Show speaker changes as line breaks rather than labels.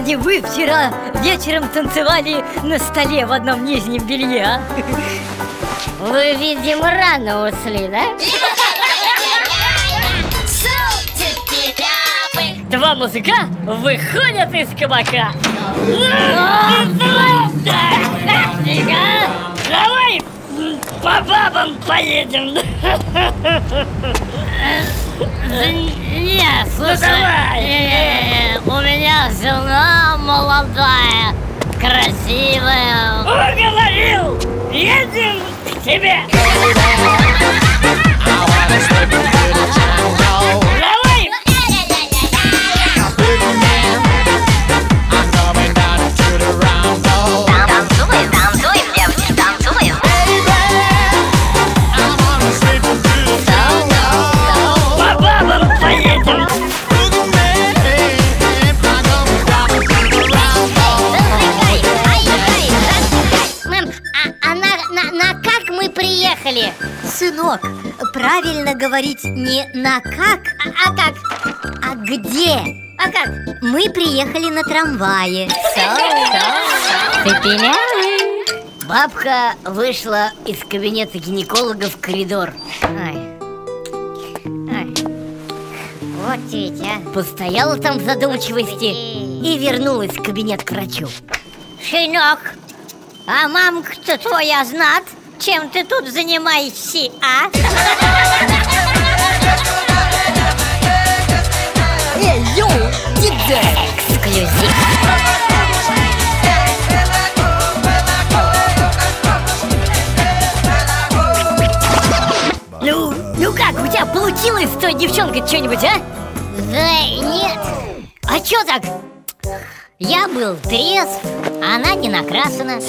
не вы вчера вечером танцевали на столе в одном нижнем белье, а?
Вы, видимо, рано ушли, да?
Два музыка выходят из кабака Давай по бабам поедем
Не, слушай,
давай.
не, не, не, у меня жена молодая, красивая.
Уговорил! Едем к тебе!
Сынок, правильно говорить не на как,
А, а как?
а где
А как?
Мы приехали на трамвае
Бабка вышла из кабинета гинеколога в коридор
Ай. Ай. Вот ведь, а.
Постояла там в задумчивости и вернулась в кабинет к врачу
Сынок, а мамка-то твоя знат, чем ты тут занимаешься, а?
Эй, йоу, диджей
Эксклюзив Ну, ну как, у тебя получилось с той девчонкой что-нибудь, а?
Да нет,
А чё так?
я был трезв, а она не накрашена.